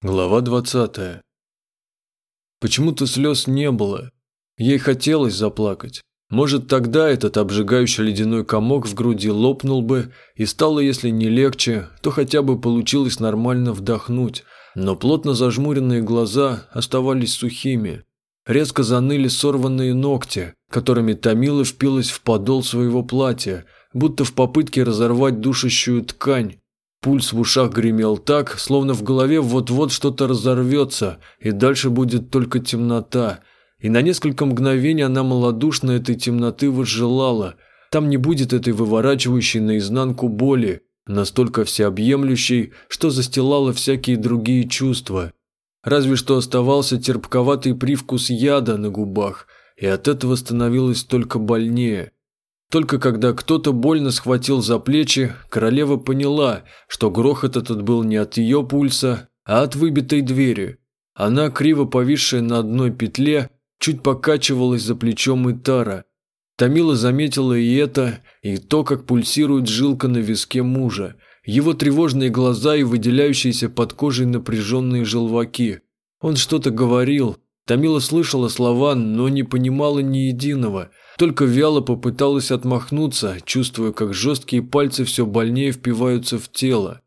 Глава 20. Почему-то слез не было. Ей хотелось заплакать. Может, тогда этот обжигающий ледяной комок в груди лопнул бы, и стало, если не легче, то хотя бы получилось нормально вдохнуть, но плотно зажмуренные глаза оставались сухими. Резко заныли сорванные ногти, которыми Томила впилась в подол своего платья, будто в попытке разорвать душащую ткань, Пульс в ушах гремел так, словно в голове вот-вот что-то разорвется, и дальше будет только темнота. И на несколько мгновений она малодушно этой темноты возжелала. Там не будет этой выворачивающей наизнанку боли, настолько всеобъемлющей, что застилала всякие другие чувства. Разве что оставался терпковатый привкус яда на губах, и от этого становилось только больнее – только когда кто-то больно схватил за плечи, королева поняла, что грохот этот был не от ее пульса, а от выбитой двери. Она, криво повисшая на одной петле, чуть покачивалась за плечом Итара. Тамила заметила и это, и то, как пульсирует жилка на виске мужа, его тревожные глаза и выделяющиеся под кожей напряженные желваки. Он что-то говорил. Тамила слышала слова, но не понимала ни единого – только вяло попыталась отмахнуться, чувствуя, как жесткие пальцы все больнее впиваются в тело.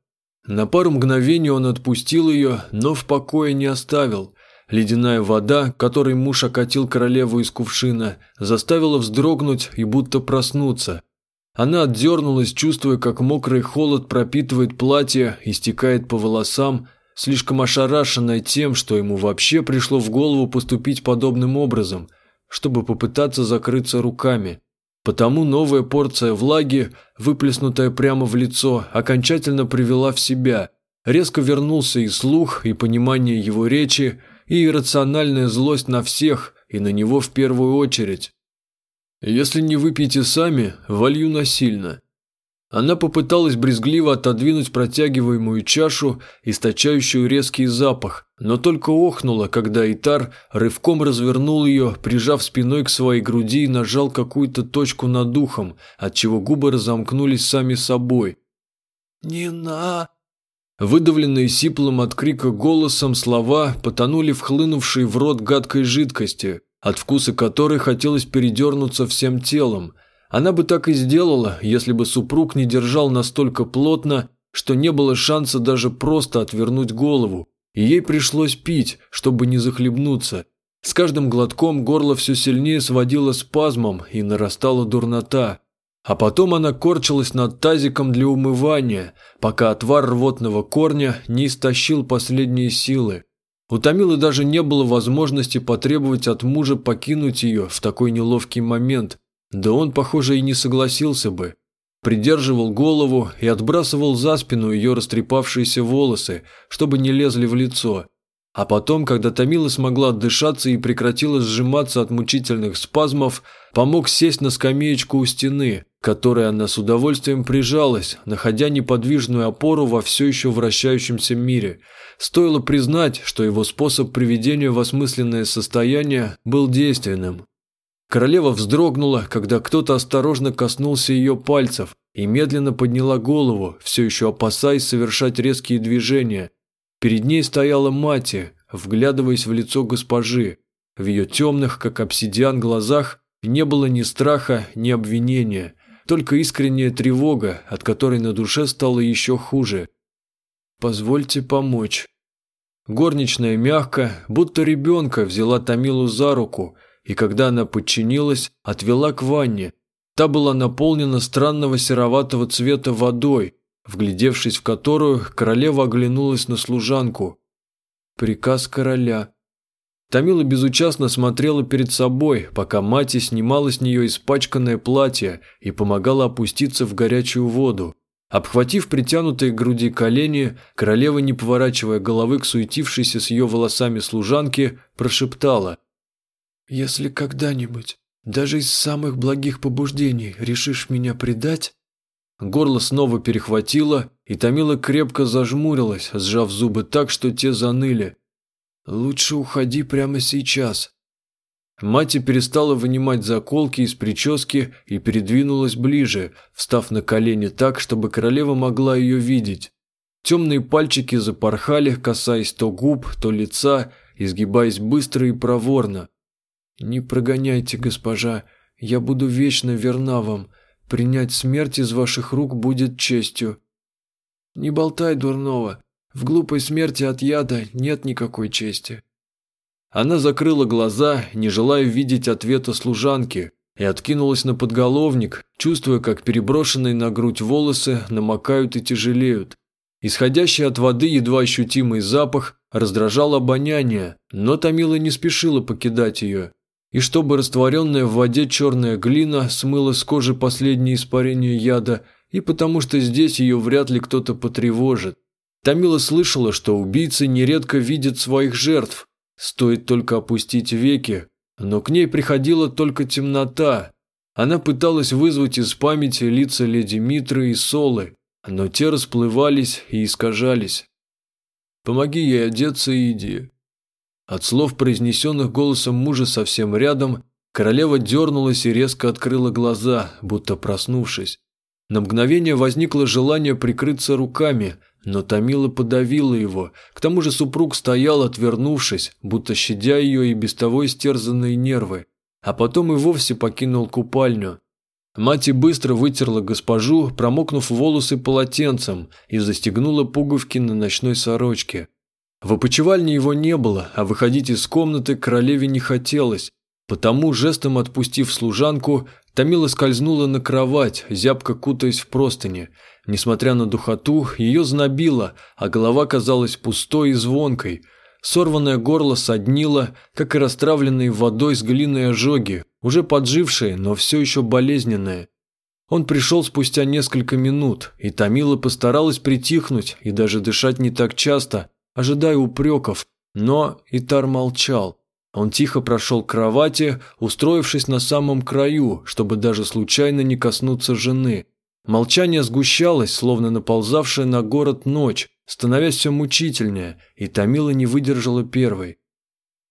На пару мгновений он отпустил ее, но в покое не оставил. Ледяная вода, которой муж окатил королеву из кувшина, заставила вздрогнуть и будто проснуться. Она отдернулась, чувствуя, как мокрый холод пропитывает платье и стекает по волосам, слишком ошарашенная тем, что ему вообще пришло в голову поступить подобным образом – чтобы попытаться закрыться руками. Потому новая порция влаги, выплеснутая прямо в лицо, окончательно привела в себя. Резко вернулся и слух, и понимание его речи, и иррациональная злость на всех, и на него в первую очередь. «Если не выпьете сами, волью насильно», она попыталась брезгливо отодвинуть протягиваемую чашу, источающую резкий запах, но только охнула, когда Итар рывком развернул ее, прижав спиной к своей груди и нажал какую-то точку над духом, отчего губы разомкнулись сами собой. «Не на...» Выдавленные сиплым от крика голосом слова потонули в хлынувшей в рот гадкой жидкости, от вкуса которой хотелось передернуться всем телом – она бы так и сделала, если бы супруг не держал настолько плотно, что не было шанса даже просто отвернуть голову, и ей пришлось пить, чтобы не захлебнуться. С каждым глотком горло все сильнее сводило спазмом и нарастала дурнота. А потом она корчилась над тазиком для умывания, пока отвар рвотного корня не истощил последние силы. У Томилы даже не было возможности потребовать от мужа покинуть ее в такой неловкий момент, да он, похоже, и не согласился бы. Придерживал голову и отбрасывал за спину ее растрепавшиеся волосы, чтобы не лезли в лицо. А потом, когда Томила смогла отдышаться и прекратила сжиматься от мучительных спазмов, помог сесть на скамеечку у стены, которой она с удовольствием прижалась, находя неподвижную опору во все еще вращающемся мире. Стоило признать, что его способ приведения в осмысленное состояние был действенным. Королева вздрогнула, когда кто-то осторожно коснулся ее пальцев и медленно подняла голову, все еще опасаясь совершать резкие движения. Перед ней стояла мати, вглядываясь в лицо госпожи. В ее темных, как обсидиан, глазах не было ни страха, ни обвинения, только искренняя тревога, от которой на душе стало еще хуже. «Позвольте помочь». Горничная мягко, будто ребенка, взяла Томилу за руку – и когда она подчинилась, отвела к ванне. Та была наполнена странного сероватого цвета водой, вглядевшись в которую, королева оглянулась на служанку. Приказ короля. Тамила безучастно смотрела перед собой, пока мать снимала с нее испачканное платье и помогала опуститься в горячую воду. Обхватив притянутые к груди колени, королева, не поворачивая головы к суетившейся с ее волосами служанке, прошептала – если когда-нибудь, даже из самых благих побуждений, решишь меня предать...» Горло снова перехватило, и Томила крепко зажмурилась, сжав зубы так, что те заныли. «Лучше уходи прямо сейчас». Мать перестала вынимать заколки из прически и передвинулась ближе, встав на колени так, чтобы королева могла ее видеть. Темные пальчики запорхали, касаясь то губ, то лица, изгибаясь быстро и проворно. «Не прогоняйте, госпожа, я буду вечно верна вам. Принять смерть из ваших рук будет честью». «Не болтай дурного. В глупой смерти от яда нет никакой чести». Она закрыла глаза, не желая видеть ответа служанки, и откинулась на подголовник, чувствуя, как переброшенные на грудь волосы намокают и тяжелеют. Исходящий от воды едва ощутимый запах раздражал обоняние, но Томила не спешила покидать ее. И чтобы растворенная в воде черная глина смыла с кожи последние испарения яда, и потому что здесь ее вряд ли кто-то потревожит. Томила слышала, что убийцы нередко видят своих жертв. Стоит только опустить веки, но к ней приходила только темнота. Она пыталась вызвать из памяти лица леди Митры и Солы, но те расплывались и искажались. «Помоги ей одеться и иди». От слов, произнесенных голосом мужа совсем рядом, королева дернулась и резко открыла глаза, будто проснувшись. На мгновение возникло желание прикрыться руками, но Томила подавила его. К тому же супруг стоял, отвернувшись, будто щадя ее и без того истерзанные нервы. А потом и вовсе покинул купальню. Мать быстро вытерла госпожу, промокнув волосы полотенцем, и застегнула пуговки на ночной сорочке. В опочивальне его не было, а выходить из комнаты королеве не хотелось, потому, жестом отпустив служанку, Томила скользнула на кровать, зябко кутаясь в простыни. Несмотря на духоту, ее знобило, а голова казалась пустой и звонкой – Сорванное горло соднило, как и расстравленные водой с глиной ожоги, уже поджившие, но все еще болезненные. Он пришел спустя несколько минут, и Томила постаралась притихнуть и даже дышать не так часто, ожидая упреков, но Итар молчал. Он тихо прошел к кровати, устроившись на самом краю, чтобы даже случайно не коснуться жены. Молчание сгущалось, словно наползавшая на город ночь, становясь все мучительнее, и Томила не выдержала первой.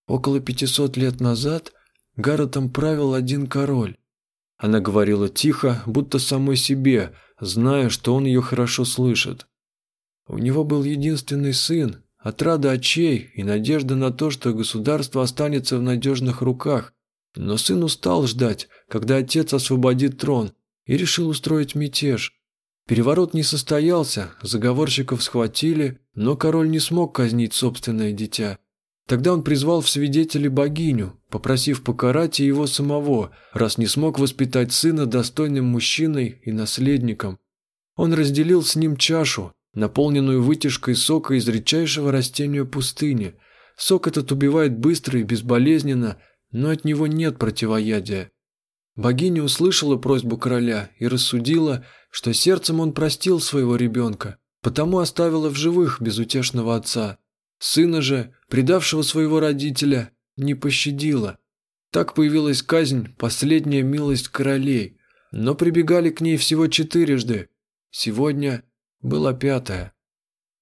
Около пятисот лет назад городом правил один король. Она говорила тихо, будто самой себе, зная, что он ее хорошо слышит. У него был единственный сын, отрада очей и надежда на то, что государство останется в надежных руках. Но сын устал ждать, когда отец освободит трон, и решил устроить мятеж. Переворот не состоялся, заговорщиков схватили, но король не смог казнить собственное дитя. Тогда он призвал в свидетели богиню, попросив покарать и его самого, раз не смог воспитать сына достойным мужчиной и наследником. Он разделил с ним чашу, наполненную вытяжкой сока из редчайшего растения пустыни. Сок этот убивает быстро и безболезненно, но от него нет противоядия. Богиня услышала просьбу короля и рассудила, что сердцем он простил своего ребенка, потому оставила в живых безутешного отца. Сына же, предавшего своего родителя, не пощадила. Так появилась казнь, последняя милость королей, но прибегали к ней всего четырежды. Сегодня была пятая.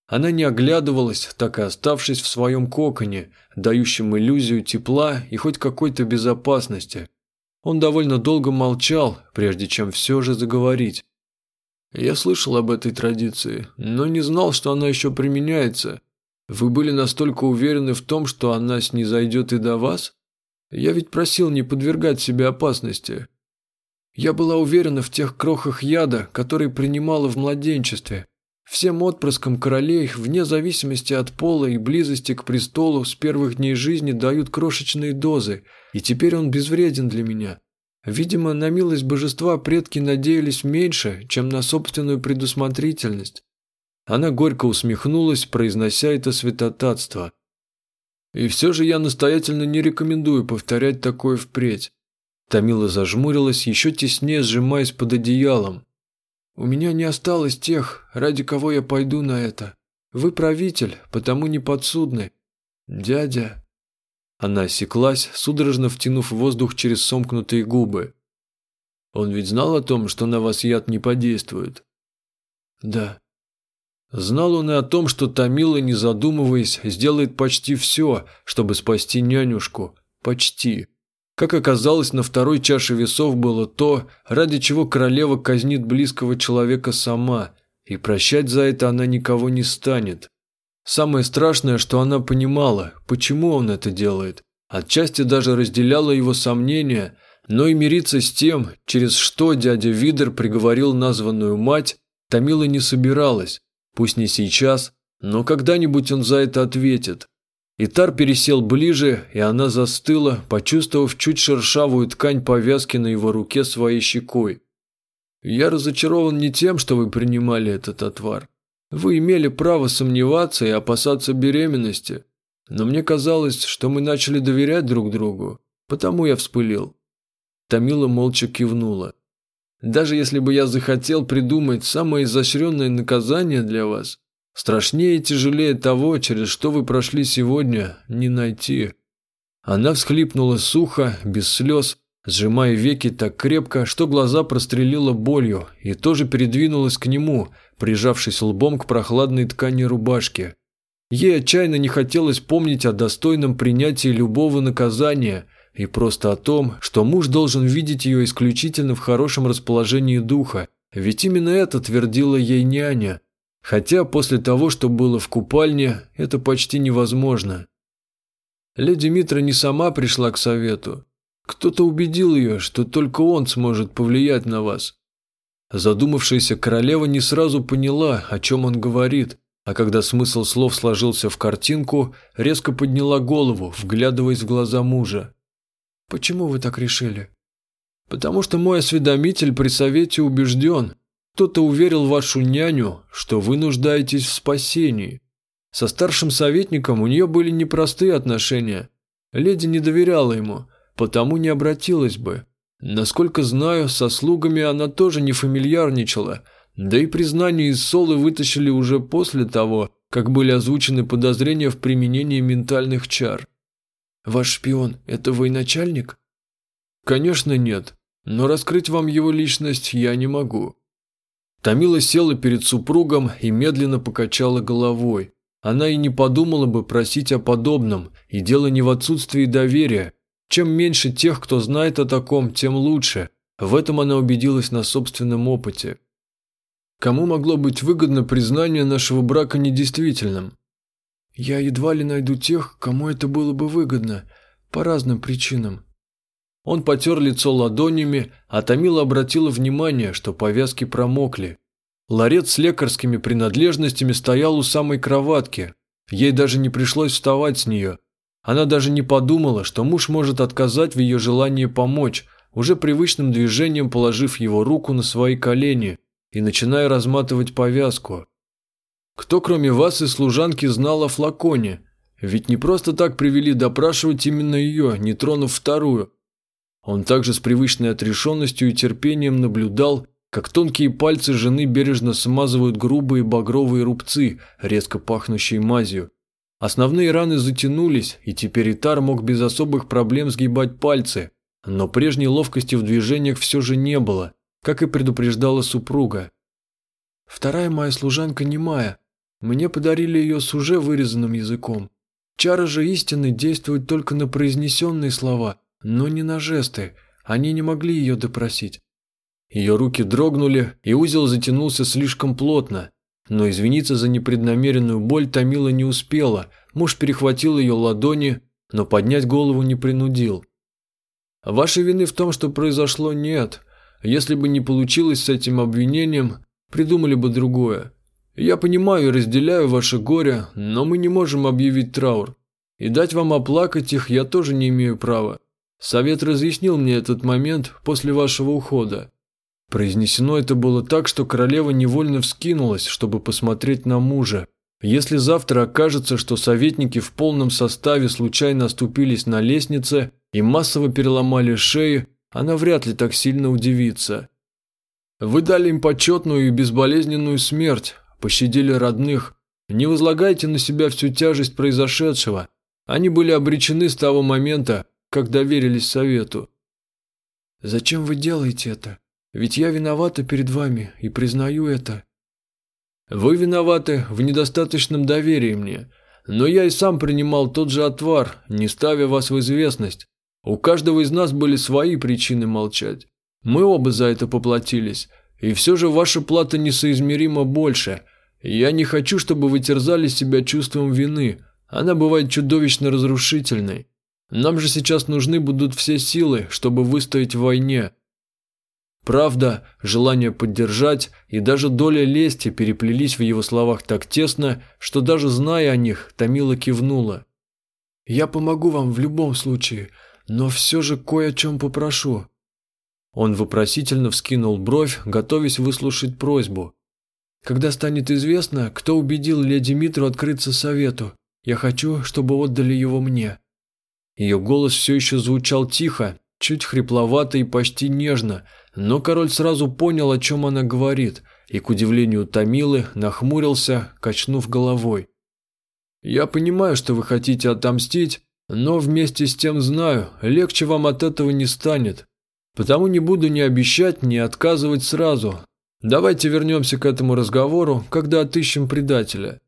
Она не оглядывалась, так и оставшись в своем коконе, дающем иллюзию тепла и хоть какой-то безопасности. Он довольно долго молчал, прежде чем все же заговорить. Я слышал об этой традиции, но не знал, что она еще применяется. Вы были настолько уверены в том, что она снизойдет и до вас? Я ведь просил не подвергать себе опасности. Я была уверена в тех крохах яда, которые принимала в младенчестве. Всем отпрыскам королей, вне зависимости от пола и близости к престолу, с первых дней жизни дают крошечные дозы, и теперь он безвреден для меня. Видимо, на милость божества предки надеялись меньше, чем на собственную предусмотрительность. Она горько усмехнулась, произнося это святотатство. И все же я настоятельно не рекомендую повторять такое впредь. Тамила зажмурилась, еще теснее сжимаясь под одеялом. У меня не осталось тех, ради кого я пойду на это. Вы правитель, потому не подсудны. Дядя... Она осеклась, судорожно втянув воздух через сомкнутые губы. «Он ведь знал о том, что на вас яд не подействует?» «Да». Знал он и о том, что Томила, не задумываясь, сделает почти все, чтобы спасти нянюшку. Почти. Как оказалось, на второй чаше весов было то, ради чего королева казнит близкого человека сама. и прощать за это она никого не станет. Самое страшное, что она понимала, почему он это делает. Отчасти даже разделяла его сомнения, но и мириться с тем, через что дядя Видер приговорил названную мать, Томила не собиралась, пусть не сейчас, но когда-нибудь он за это ответит. Итар пересел ближе, и она застыла, почувствовав чуть шершавую ткань повязки на его руке своей щекой. «Я разочарован не тем, что вы принимали этот отвар. Вы имели право сомневаться и опасаться беременности, но мне казалось, что мы начали доверять друг другу, потому я вспылил». Тамила молча кивнула. «Даже если бы я захотел придумать самое изощренное наказание для вас, Страшнее и тяжелее того, через что вы прошли сегодня, не найти. Она всхлипнула сухо, без слез, сжимая веки так крепко, что глаза прострелила болью, и тоже передвинулась к нему, прижавшись лбом к прохладной ткани рубашки. Ей отчаянно не хотелось помнить о достойном принятии любого наказания и просто о том, что муж должен видеть ее исключительно в хорошем расположении духа, ведь именно это твердила ей няня – Хотя после того, что было в купальне, это почти невозможно. Леди Митра не сама пришла к совету. Кто-то убедил ее, что только он сможет повлиять на вас. Задумавшаяся королева не сразу поняла, о чем он говорит, а когда смысл слов сложился в картинку, резко подняла голову, вглядываясь в глаза мужа. «Почему вы так решили?» «Потому что мой осведомитель при совете убежден, кто-то уверил вашу няню, что вы нуждаетесь в спасении. Со старшим советником у нее были непростые отношения. Леди не доверяла ему, потому не обратилась бы. Насколько знаю, со слугами она тоже не фамильярничала, да и признание из Солы вытащили уже после того, как были озвучены подозрения в применении ментальных чар. «Ваш шпион – это военачальник?» «Конечно нет, но раскрыть вам его личность я не могу. Тамила села перед супругом и медленно покачала головой. Она и не подумала бы просить о подобном, и дело не в отсутствии доверия. Чем меньше тех, кто знает о таком, тем лучше. В этом она убедилась на собственном опыте. Кому могло быть выгодно признание нашего брака недействительным? Я едва ли найду тех, кому это было бы выгодно, по разным причинам. Он потер лицо ладонями, а Томила обратила внимание, что повязки промокли. Ларец с лекарскими принадлежностями стоял у самой кроватки. Ей даже не пришлось вставать с нее. Она даже не подумала, что муж может отказать в ее желании помочь, уже привычным движением положив его руку на свои колени и начиная разматывать повязку. Кто, кроме вас и служанки, знал о флаконе? Ведь не просто так привели допрашивать именно ее, не тронув вторую – он также с привычной отрешенностью и терпением наблюдал, как тонкие пальцы жены бережно смазывают грубые багровые рубцы, резко пахнущие мазью. Основные раны затянулись, и теперь Итар мог без особых проблем сгибать пальцы, но прежней ловкости в движениях все же не было, как и предупреждала супруга. «Вторая моя служанка немая. Мне подарили ее с уже вырезанным языком. Чары же истины действуют только на произнесенные слова, но не на жесты, они не могли ее допросить. Ее руки дрогнули, и узел затянулся слишком плотно. Но извиниться за непреднамеренную боль Томила не успела, муж перехватил ее ладони, но поднять голову не принудил. «Вашей вины в том, что произошло, нет. Если бы не получилось с этим обвинением, придумали бы другое. Я понимаю и разделяю ваше горе, но мы не можем объявить траур. И дать вам оплакать их я тоже не имею права. Совет разъяснил мне этот момент после вашего ухода. Произнесено это было так, что королева невольно вскинулась, чтобы посмотреть на мужа. Если завтра окажется, что советники в полном составе случайно оступились на лестнице и массово переломали шеи, она вряд ли так сильно удивится. Вы дали им почетную и безболезненную смерть, пощадили родных. Не возлагайте на себя всю тяжесть произошедшего. Они были обречены с того момента, как доверились совету. Зачем вы делаете это? Ведь я виновата перед вами и признаю это. Вы виноваты в недостаточном доверии мне, но я и сам принимал тот же отвар, не ставя вас в известность. У каждого из нас были свои причины молчать. Мы оба за это поплатились, И все же ваша плата несоизмеримо больше. Я не хочу, чтобы вы терзали себя чувством вины. Она бывает чудовищно разрушительной. Нам же сейчас нужны будут все силы, чтобы выстоять в войне. Правда, желание поддержать и даже доля лести переплелись в его словах так тесно, что даже зная о них, Томила кивнула. «Я помогу вам в любом случае, но все же кое о чем попрошу». Он вопросительно вскинул бровь, готовясь выслушать просьбу. «Когда станет известно, кто убедил леди Митру открыться совету, я хочу, чтобы отдали его мне». Ее голос все еще звучал тихо, чуть хрипловато и почти нежно, но король сразу понял, о чем она говорит, и, к удивлению Томилы, нахмурился, качнув головой. «Я понимаю, что вы хотите отомстить, но вместе с тем знаю, легче вам от этого не станет. Потому не буду ни обещать, ни отказывать сразу. Давайте вернемся к этому разговору, когда отыщем предателя».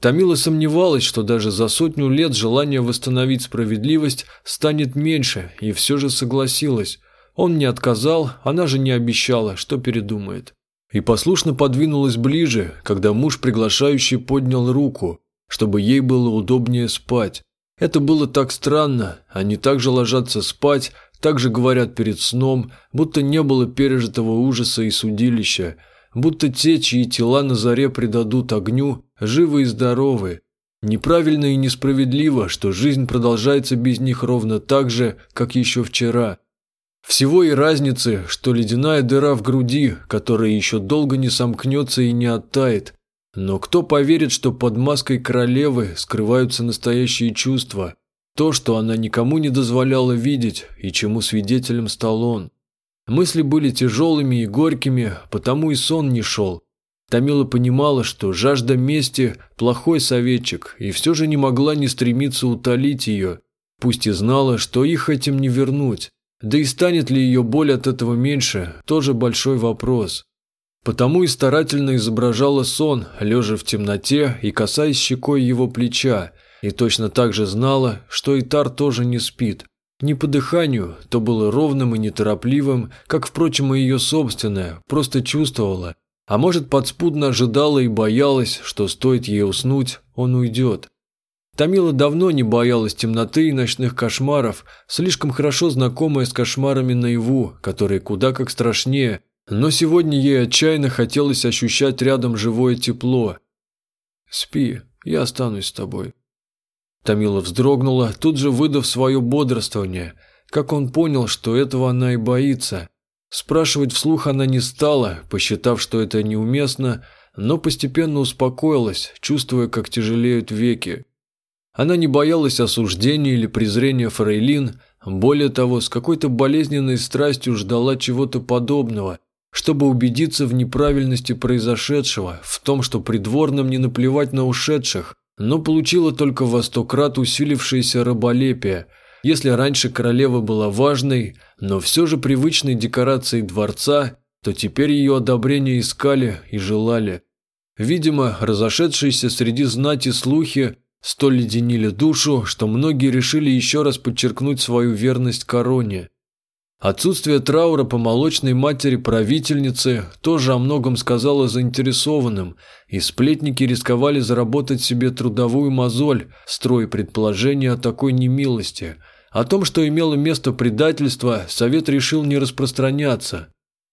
Тамила сомневалась, что даже за сотню лет желание восстановить справедливость станет меньше, и все же согласилась. Он не отказал, она же не обещала, что передумает. И послушно подвинулась ближе, когда муж приглашающий поднял руку, чтобы ей было удобнее спать. Это было так странно, они так же ложатся спать, так же говорят перед сном, будто не было пережитого ужаса и судилища, будто те, чьи тела на заре предадут огню, живы и здоровы. Неправильно и несправедливо, что жизнь продолжается без них ровно так же, как еще вчера. Всего и разницы, что ледяная дыра в груди, которая еще долго не сомкнется и не оттает. Но кто поверит, что под маской королевы скрываются настоящие чувства? То, что она никому не дозволяла видеть и чему свидетелем стал он. Мысли были тяжелыми и горькими, потому и сон не шел. Тамила понимала, что жажда мести – плохой советчик, и все же не могла не стремиться утолить ее, пусть и знала, что их этим не вернуть. Да и станет ли ее боль от этого меньше – тоже большой вопрос. Потому и старательно изображала сон, лежа в темноте и касаясь щекой его плеча, и точно так же знала, что Итар тоже не спит. Не по дыханию, то было ровным и неторопливым, как, впрочем, и ее собственное, просто чувствовала. А может, подспудно ожидала и боялась, что стоит ей уснуть, он уйдет. Тамила давно не боялась темноты и ночных кошмаров, слишком хорошо знакомая с кошмарами наяву, которые куда как страшнее, но сегодня ей отчаянно хотелось ощущать рядом живое тепло. «Спи, я останусь с тобой», Тамила вздрогнула, тут же выдав свое бодрствование. Как он понял, что этого она и боится. Спрашивать вслух она не стала, посчитав, что это неуместно, но постепенно успокоилась, чувствуя, как тяжелеют веки. Она не боялась осуждения или презрения фрейлин, более того, с какой-то болезненной страстью ждала чего-то подобного, чтобы убедиться в неправильности произошедшего, в том, что придворным не наплевать на ушедших, но получила только во сто крат усилившееся раболепие. Если раньше королева была важной, но все же привычной декорацией дворца, то теперь ее одобрение искали и желали. Видимо, разошедшиеся среди знати слухи столь леденили душу, что многие решили еще раз подчеркнуть свою верность короне. Отсутствие траура по молочной матери правительницы тоже о многом сказало заинтересованным, и сплетники рисковали заработать себе трудовую мозоль, строя предположения о такой немилости. О том, что имело место предательство, совет решил не распространяться.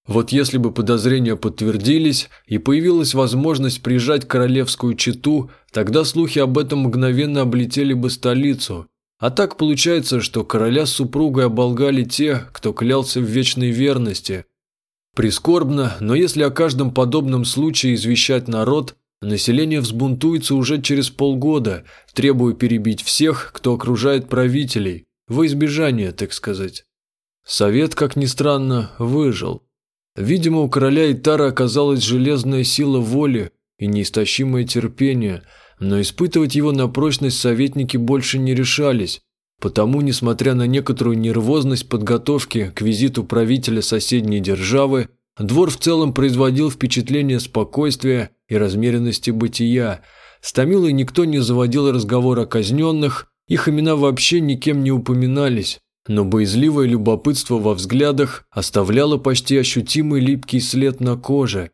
Вот если бы подозрения подтвердились и появилась возможность прижать королевскую чету, тогда слухи об этом мгновенно облетели бы столицу – а так получается, что короля с супругой оболгали те, кто клялся в вечной верности. Прискорбно, но если о каждом подобном случае извещать народ, население взбунтуется уже через полгода, требуя перебить всех, кто окружает правителей, во избежание, так сказать. Совет, как ни странно, выжил. Видимо, у короля Итара оказалась железная сила воли и неистощимое терпение – но испытывать его на прочность советники больше не решались, потому, несмотря на некоторую нервозность подготовки к визиту правителя соседней державы, двор в целом производил впечатление спокойствия и размеренности бытия. С Томилой никто не заводил разговор о казненных, их имена вообще никем не упоминались, но боязливое любопытство во взглядах оставляло почти ощутимый липкий след на коже.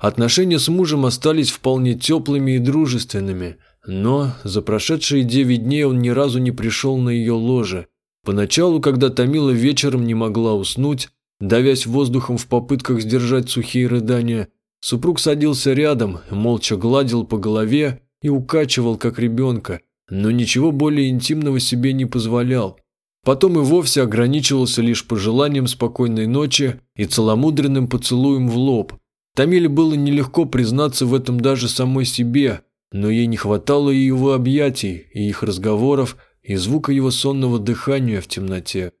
Отношения с мужем остались вполне теплыми и дружественными, но за прошедшие девять дней он ни разу не пришел на ее ложе. Поначалу, когда Томила вечером не могла уснуть, давясь воздухом в попытках сдержать сухие рыдания, супруг садился рядом, молча гладил по голове и укачивал, как ребенка, но ничего более интимного себе не позволял. Потом и вовсе ограничивался лишь пожеланием спокойной ночи и целомудренным поцелуем в лоб. Тамиле было нелегко признаться в этом даже самой себе, но ей не хватало и его объятий, и их разговоров, и звука его сонного дыхания в темноте.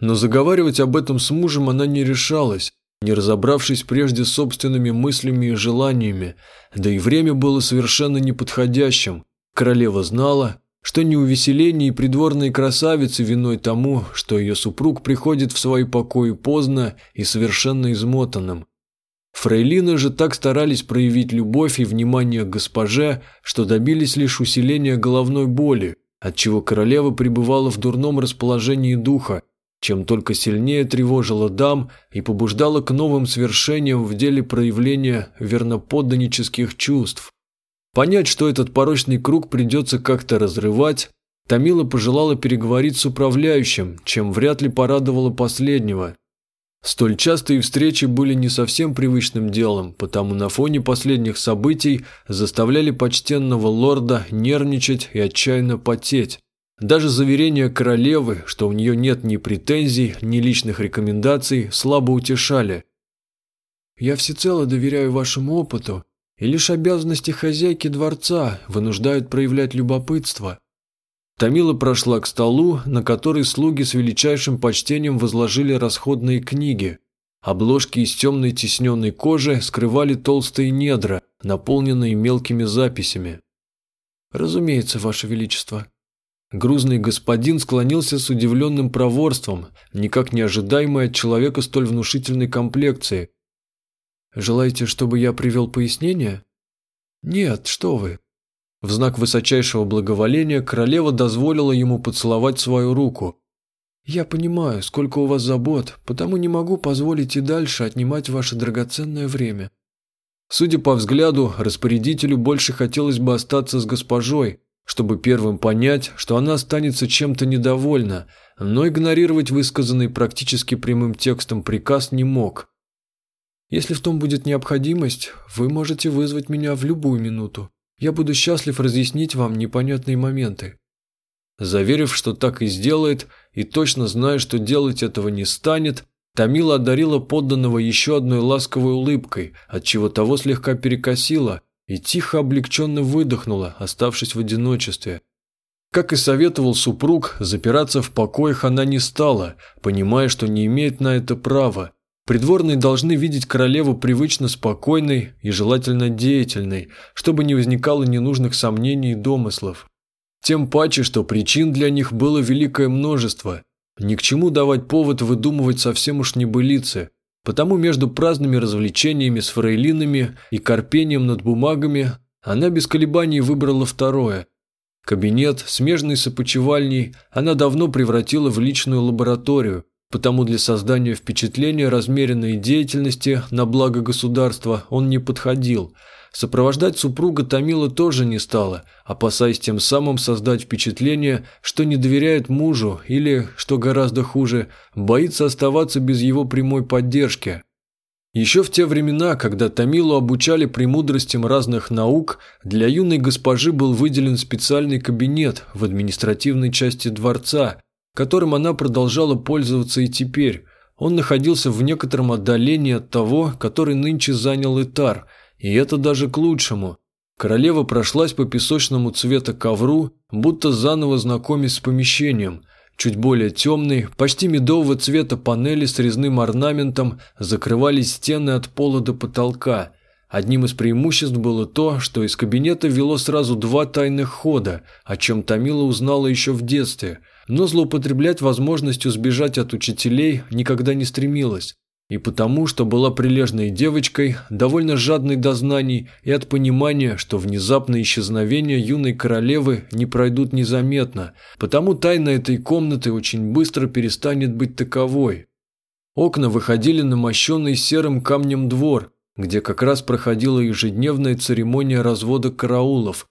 Но заговаривать об этом с мужем она не решалась, не разобравшись прежде собственными мыслями и желаниями, да и время было совершенно неподходящим. Королева знала, что не увеселение и придворные красавицы виной тому, что ее супруг приходит в свои покои поздно и совершенно измотанным. Фрейлины же так старались проявить любовь и внимание к госпоже, что добились лишь усиления головной боли, отчего королева пребывала в дурном расположении духа, чем только сильнее тревожила дам и побуждала к новым свершениям в деле проявления верноподданнических чувств. Понять, что этот порочный круг придется как-то разрывать, Тамила пожелала переговорить с управляющим, чем вряд ли порадовала последнего. Столь частые встречи были не совсем привычным делом, потому на фоне последних событий заставляли почтенного лорда нервничать и отчаянно потеть. Даже заверения королевы, что у нее нет ни претензий, ни личных рекомендаций, слабо утешали. «Я всецело доверяю вашему опыту и лишь обязанности хозяйки дворца вынуждают проявлять любопытство. Тамила прошла к столу, на который слуги с величайшим почтением возложили расходные книги. Обложки из темной тисненной кожи скрывали толстые недра, наполненные мелкими записями. «Разумеется, Ваше Величество». Грузный господин склонился с удивленным проворством, никак не ожидаемый от человека столь внушительной комплекции, Желаете, чтобы я привел пояснение? Нет, что вы. В знак высочайшего благоволения королева дозволила ему поцеловать свою руку. Я понимаю, сколько у вас забот, потому не могу позволить и дальше отнимать ваше драгоценное время. Судя по взгляду, распорядителю больше хотелось бы остаться с госпожой, чтобы первым понять, что она останется чем-то недовольна, но игнорировать высказанный практически прямым текстом приказ не мог – если в том будет необходимость, вы можете вызвать меня в любую минуту. Я буду счастлив разъяснить вам непонятные моменты». Заверив, что так и сделает, и точно зная, что делать этого не станет, Тамила одарила подданного еще одной ласковой улыбкой, отчего того слегка перекосила, и тихо облегченно выдохнула, оставшись в одиночестве. Как и советовал супруг, запираться в покоях она не стала, понимая, что не имеет на это права, Придворные должны видеть королеву привычно спокойной и желательно деятельной, чтобы не возникало ненужных сомнений и домыслов. Тем паче, что причин для них было великое множество. Ни к чему давать повод выдумывать совсем уж небылицы. Потому между праздными развлечениями с фрейлинами и корпением над бумагами она без колебаний выбрала второе. Кабинет, смежный с опочивальней, она давно превратила в личную лабораторию – потому для создания впечатления размеренной деятельности на благо государства он не подходил. Сопровождать супруга Томила тоже не стала, опасаясь тем самым создать впечатление, что не доверяет мужу или, что гораздо хуже, боится оставаться без его прямой поддержки. Еще в те времена, когда Томилу обучали премудростям разных наук, для юной госпожи был выделен специальный кабинет в административной части дворца, которым она продолжала пользоваться и теперь. Он находился в некотором отдалении от того, который нынче занял Итар, и это даже к лучшему. Королева прошлась по песочному цвета ковру, будто заново знакомясь с помещением. Чуть более темные, почти медового цвета панели с резным орнаментом закрывали стены от пола до потолка. Одним из преимуществ было то, что из кабинета вело сразу два тайных хода, о чем Томила узнала еще в детстве – но злоупотреблять возможностью сбежать от учителей никогда не стремилась. и потому, что была прилежной девочкой, довольно жадной до знаний и от понимания, что внезапное исчезновение юной королевы не пройдут незаметно, потому тайна этой комнаты очень быстро перестанет быть таковой. Окна выходили на мощенный серым камнем двор, где как раз проходила ежедневная церемония развода караулов.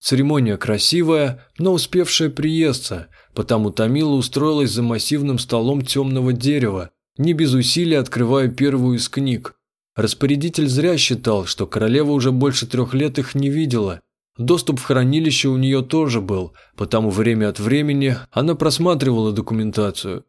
Церемония красивая, но успевшая приесться, потому Томила устроилась за массивным столом темного дерева, не без усилий открывая первую из книг. Распорядитель зря считал, что королева уже больше трех лет их не видела. Доступ в хранилище у нее тоже был, потому время от времени она просматривала документацию.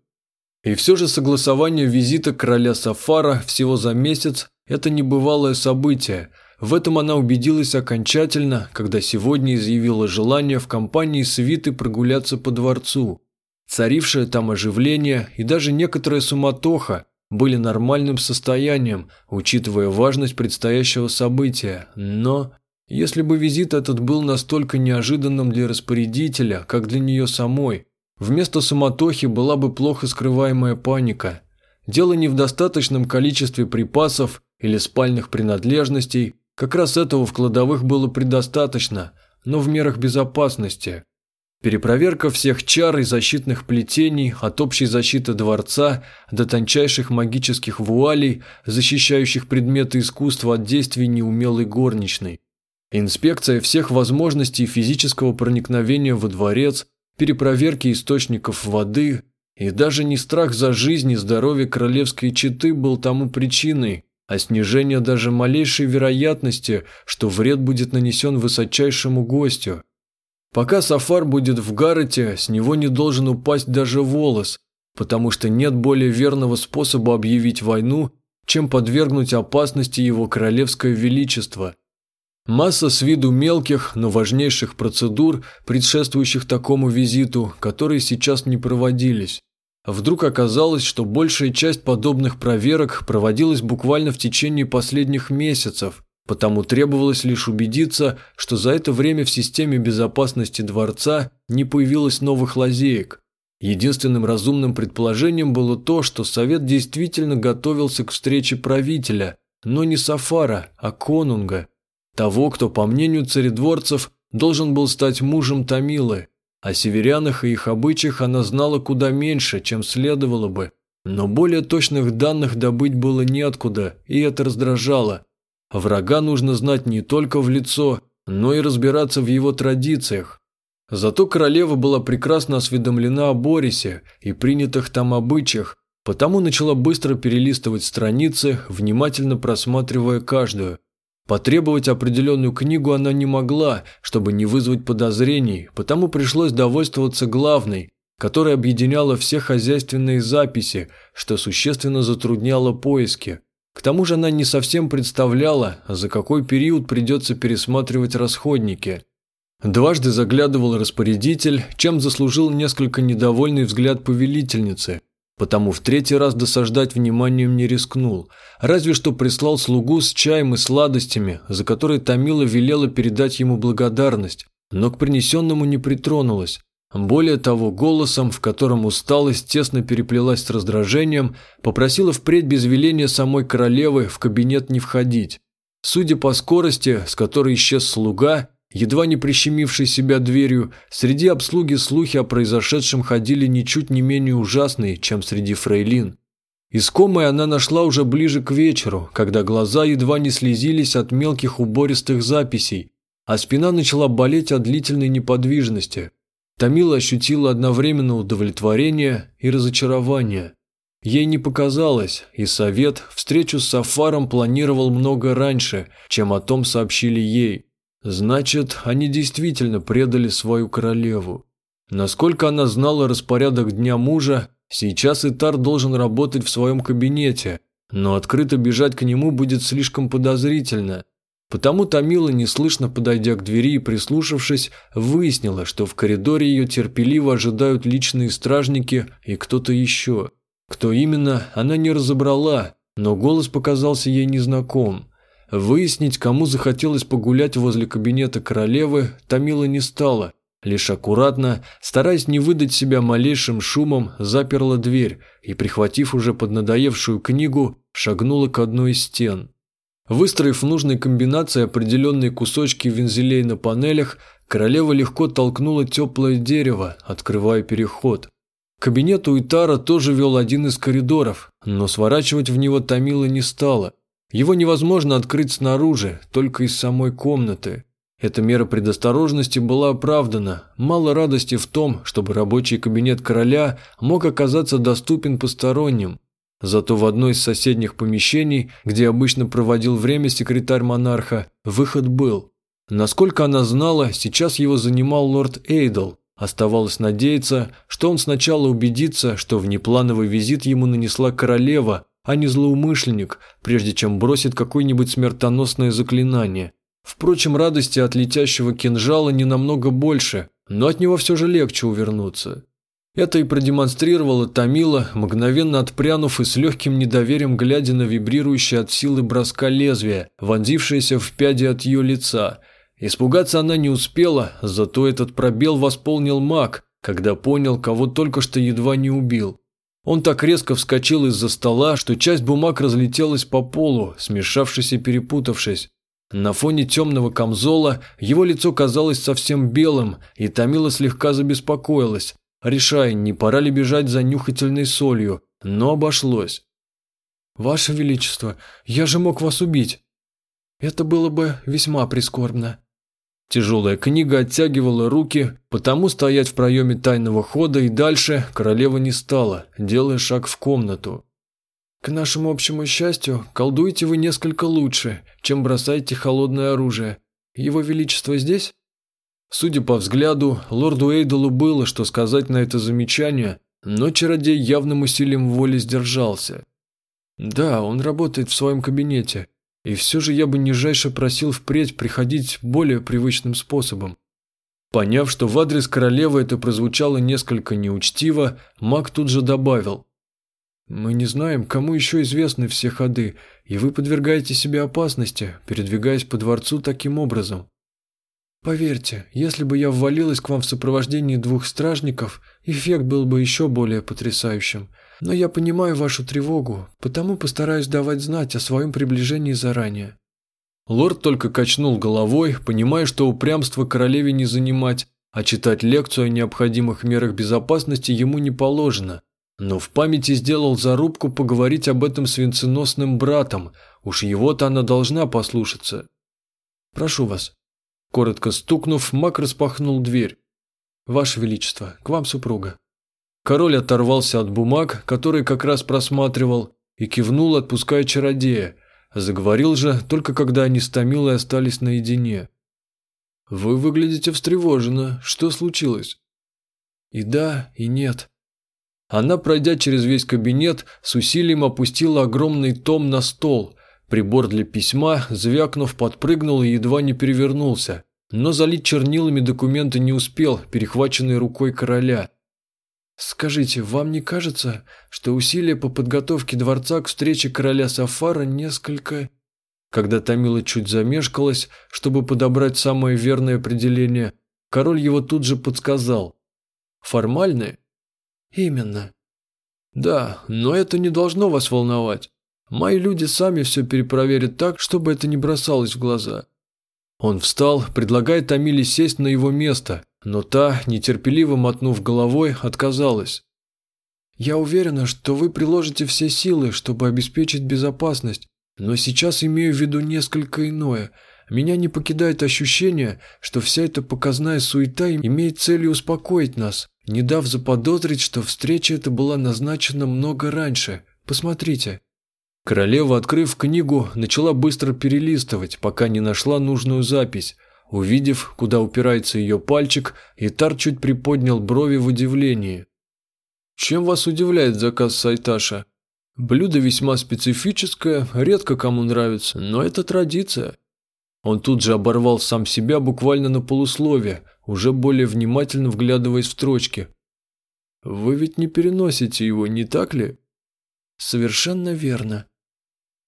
И все же согласование визита короля Сафара всего за месяц – это небывалое событие. В этом она убедилась окончательно, когда сегодня изъявила желание в компании свиты прогуляться по дворцу. Царившее там оживление и даже некоторая суматоха были нормальным состоянием, учитывая важность предстоящего события, но если бы визит этот был настолько неожиданным для распорядителя, как для нее самой, вместо суматохи была бы плохо скрываемая паника. Дело не в достаточном количестве припасов или спальных принадлежностей, как раз этого в кладовых было предостаточно, но в мерах безопасности. Перепроверка всех чар и защитных плетений, от общей защиты дворца до тончайших магических вуалей, защищающих предметы искусства от действий неумелой горничной. Инспекция всех возможностей физического проникновения во дворец, перепроверки источников воды и даже не страх за жизнь и здоровье королевской четы был тому причиной, а снижение даже малейшей вероятности, что вред будет нанесен высочайшему гостю – Пока Сафар будет в Гаррете, с него не должен упасть даже волос, потому что нет более верного способа объявить войну, чем подвергнуть опасности его королевское величество. Масса с виду мелких, но важнейших процедур, предшествующих такому визиту, которые сейчас не проводились. Вдруг оказалось, что большая часть подобных проверок проводилась буквально в течение последних месяцев – Потому требовалось лишь убедиться, что за это время в системе безопасности дворца не появилось новых лазеек. Единственным разумным предположением было то, что Совет действительно готовился к встрече правителя, но не Сафара, а Конунга. Того, кто, по мнению царедворцев, должен был стать мужем Тамилы. О северянах и их обычаях она знала куда меньше, чем следовало бы. Но более точных данных добыть было неоткуда, и это раздражало – Врага нужно знать не только в лицо, но и разбираться в его традициях. Зато королева была прекрасно осведомлена о Борисе и принятых там обычаях, потому начала быстро перелистывать страницы, внимательно просматривая каждую. Потребовать определенную книгу она не могла, чтобы не вызвать подозрений, потому пришлось довольствоваться главной, которая объединяла все хозяйственные записи, что существенно затрудняло поиски – к тому же она не совсем представляла, за какой период придется пересматривать расходники. Дважды заглядывал распорядитель, чем заслужил несколько недовольный взгляд повелительницы, потому в третий раз досаждать вниманием не рискнул, разве что прислал слугу с чаем и сладостями, за которые Томила велела передать ему благодарность, но к принесенному не притронулась. Более того, голосом, в котором усталость тесно переплелась с раздражением, попросила впредь без веления самой королевы в кабинет не входить. Судя по скорости, с которой исчез слуга, едва не прищемивший себя дверью, среди обслуги слухи о произошедшем ходили ничуть не менее ужасные, чем среди фрейлин. Искомой она нашла уже ближе к вечеру, когда глаза едва не слезились от мелких убористых записей, а спина начала болеть от длительной неподвижности – Тамила ощутила одновременно удовлетворение и разочарование. Ей не показалось, и совет встречу с Сафаром планировал много раньше, чем о том сообщили ей. Значит, они действительно предали свою королеву. Насколько она знала распорядок дня мужа, сейчас Итар должен работать в своем кабинете, но открыто бежать к нему будет слишком подозрительно – Потому Томила, неслышно подойдя к двери и прислушавшись, выяснила, что в коридоре ее терпеливо ожидают личные стражники и кто-то еще. Кто именно, она не разобрала, но голос показался ей незнаком. Выяснить, кому захотелось погулять возле кабинета королевы, Томила не стала, Лишь аккуратно, стараясь не выдать себя малейшим шумом, заперла дверь и, прихватив уже поднадоевшую книгу, шагнула к одной из стен. Выстроив в нужной комбинации определенные кусочки вензелей на панелях, королева легко толкнула теплое дерево, открывая переход. Кабинет у Итара тоже вел один из коридоров, но сворачивать в него Томила не стала. Его невозможно открыть снаружи, только из самой комнаты. Эта мера предосторожности была оправдана. Мало радости в том, чтобы рабочий кабинет короля мог оказаться доступен посторонним. Зато в одно из соседних помещений, где обычно проводил время секретарь монарха, выход был. Насколько она знала, сейчас его занимал лорд Эйдл. Оставалось надеяться, что он сначала убедится, что внеплановый визит ему нанесла королева, а не злоумышленник, прежде чем бросит какое-нибудь смертоносное заклинание – Впрочем, радости от летящего кинжала не намного больше, но от него все же легче увернуться. Это и продемонстрировала Томила, мгновенно отпрянув и с легким недоверием глядя на вибрирующее от силы броска лезвия, вонзившееся в пяди от ее лица. Испугаться она не успела, зато этот пробел восполнил маг, когда понял, кого только что едва не убил. Он так резко вскочил из-за стола, что часть бумаг разлетелась по полу, смешавшись и перепутавшись. На фоне темного камзола его лицо казалось совсем белым, и Томила слегка забеспокоилась, решая, не пора ли бежать за нюхательной солью, но обошлось. «Ваше Величество, я же мог вас убить. Это было бы весьма прискорбно». Тяжелая книга оттягивала руки, потому стоять в проеме тайного хода и дальше королева не стала, делая шаг в комнату. К нашему общему счастью, колдуете вы несколько лучше, чем бросаете холодное оружие. Его Величество здесь? Судя по взгляду, лорду Эйдолу было что сказать на это замечание, но чародей явным усилием воли сдержался. Да, он работает в своем кабинете, и все же я бы нижайше просил впредь приходить более привычным способом. Поняв, что в адрес королевы это прозвучало несколько неучтиво, маг тут же добавил – мы не знаем, кому еще известны все ходы, и вы подвергаете себе опасности, передвигаясь по дворцу таким образом. Поверьте, если бы я ввалилась к вам в сопровождении двух стражников, эффект был бы еще более потрясающим. Но я понимаю вашу тревогу, потому постараюсь давать знать о своем приближении заранее». Лорд только качнул головой, понимая, что упрямство королеве не занимать, а читать лекцию о необходимых мерах безопасности ему не положено – но в памяти сделал зарубку поговорить об этом с венценосным братом, уж его-то она должна послушаться. «Прошу вас». Коротко стукнув, маг распахнул дверь. «Ваше Величество, к вам супруга». Король оторвался от бумаг, которые как раз просматривал, и кивнул, отпуская чародея. Заговорил же, только когда они с Томилой остались наедине. «Вы выглядите встревоженно. Что случилось?» «И да, и нет», она, пройдя через весь кабинет, с усилием опустила огромный том на стол. Прибор для письма, звякнув, подпрыгнул и едва не перевернулся. Но залить чернилами документы не успел, перехваченный рукой короля. «Скажите, вам не кажется, что усилия по подготовке дворца к встрече короля Сафара несколько...» Когда Томила чуть замешкалась, чтобы подобрать самое верное определение, король его тут же подсказал. «Формальные?» «Именно». «Да, но это не должно вас волновать. Мои люди сами все перепроверят так, чтобы это не бросалось в глаза». Он встал, предлагая Томиле сесть на его место, но та, нетерпеливо мотнув головой, отказалась. «Я уверена, что вы приложите все силы, чтобы обеспечить безопасность, но сейчас имею в виду несколько иное – меня не покидает ощущение, что вся эта показная суета имеет целью успокоить нас, не дав заподозрить, что встреча эта была назначена много раньше. Посмотрите». Королева, открыв книгу, начала быстро перелистывать, пока не нашла нужную запись. Увидев, куда упирается ее пальчик, Итар чуть приподнял брови в удивлении. «Чем вас удивляет заказ Сайташа?» «Блюдо весьма специфическое, редко кому нравится, но это традиция. Он тут же оборвал сам себя буквально на полусловие, уже более внимательно вглядываясь в строчки. «Вы ведь не переносите его, не так ли?» «Совершенно верно».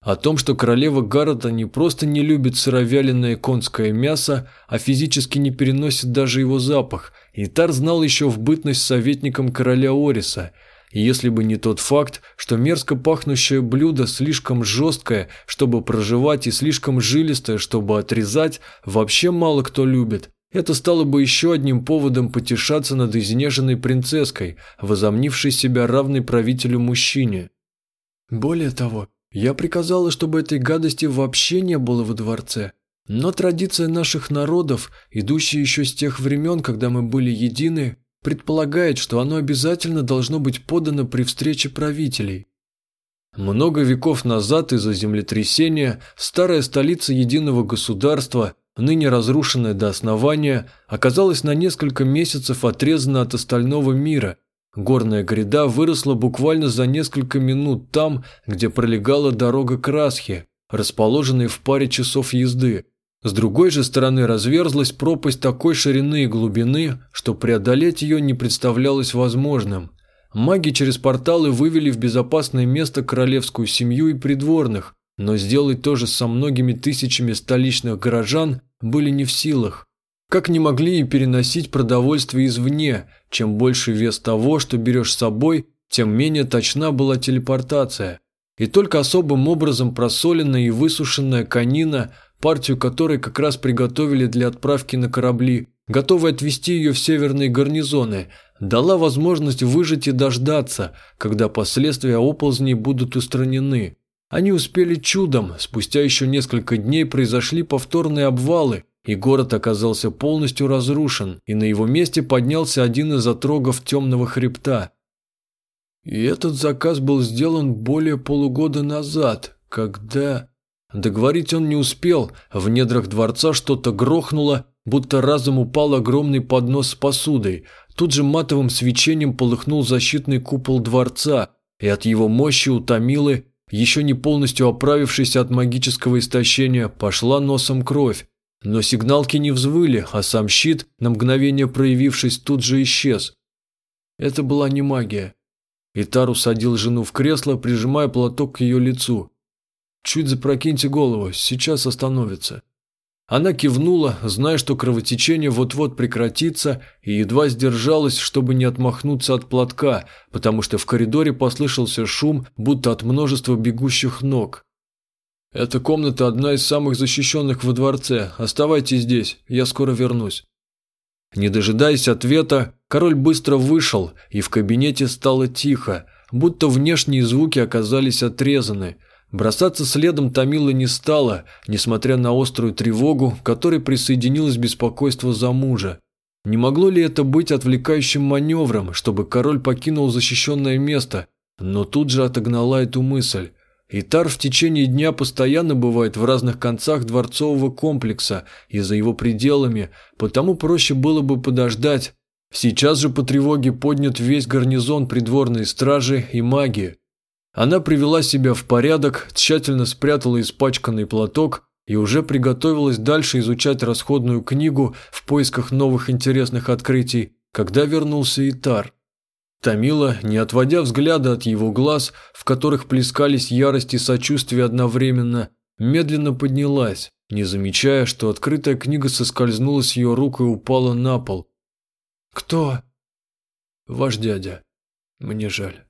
О том, что королева Гаррета не просто не любит сыровяленое конское мясо, а физически не переносит даже его запах, Итар знал еще в бытность советником короля Ориса. Если бы не тот факт, что мерзко пахнущее блюдо слишком жесткое, чтобы проживать, и слишком жилистое, чтобы отрезать, вообще мало кто любит. Это стало бы еще одним поводом потешаться над изнеженной принцесской, возомнившей себя равной правителю мужчине. Более того, я приказала, чтобы этой гадости вообще не было во дворце. Но традиция наших народов, идущая еще с тех времен, когда мы были едины, предполагает, что оно обязательно должно быть подано при встрече правителей. Много веков назад из-за землетрясения старая столица единого государства, ныне разрушенная до основания, оказалась на несколько месяцев отрезана от остального мира – Горная гряда выросла буквально за несколько минут там, где пролегала дорога к Расхе, расположенной в паре часов езды. С другой же стороны разверзлась пропасть такой ширины и глубины, что преодолеть ее не представлялось возможным. Маги через порталы вывели в безопасное место королевскую семью и придворных, но сделать то же со многими тысячами столичных горожан были не в силах. Как не могли и переносить продовольствие извне, чем больше вес того, что берешь с собой, тем менее точна была телепортация. И только особым образом просоленная и высушенная конина, партию которой как раз приготовили для отправки на корабли, готовы отвезти ее в северные гарнизоны, дала возможность выжить и дождаться, когда последствия оползней будут устранены. Они успели чудом, спустя еще несколько дней произошли повторные обвалы – и город оказался полностью разрушен, и на его месте поднялся один из отрогов темного хребта. И этот заказ был сделан более полугода назад, когда... Договорить он не успел, в недрах дворца что-то грохнуло, будто разом упал огромный поднос с посудой. Тут же матовым свечением полыхнул защитный купол дворца, и от его мощи у Томилы, еще не полностью оправившись от магического истощения, пошла носом кровь. Но сигналки не взвыли, а сам щит, на мгновение проявившись, тут же исчез. Это была не магия. Итар усадил жену в кресло, прижимая платок к ее лицу. «Чуть запрокиньте голову, сейчас остановится». Она кивнула, зная, что кровотечение вот-вот прекратится, и едва сдержалась, чтобы не отмахнуться от платка, потому что в коридоре послышался шум, будто от множества бегущих ног. «Эта комната одна из самых защищенных во дворце. Оставайтесь здесь, я скоро вернусь». Не дожидаясь ответа, король быстро вышел, и в кабинете стало тихо, будто внешние звуки оказались отрезаны. Бросаться следом Томила не стало, несмотря на острую тревогу, которой присоединилось беспокойство за мужа. Не могло ли это быть отвлекающим маневром, чтобы король покинул защищенное место, но тут же отогнала эту мысль. Итар в течение дня постоянно бывает в разных концах дворцового комплекса и за его пределами, потому проще было бы подождать. Сейчас же по тревоге поднят весь гарнизон придворной стражи и магии. Она привела себя в порядок, тщательно спрятала испачканный платок и уже приготовилась дальше изучать расходную книгу в поисках новых интересных открытий, когда вернулся Итар. Тамила, не отводя взгляда от его глаз, в которых плескались ярость и сочувствие одновременно, медленно поднялась, не замечая, что открытая книга соскользнула с ее рук и упала на пол. «Кто?» «Ваш дядя. Мне жаль».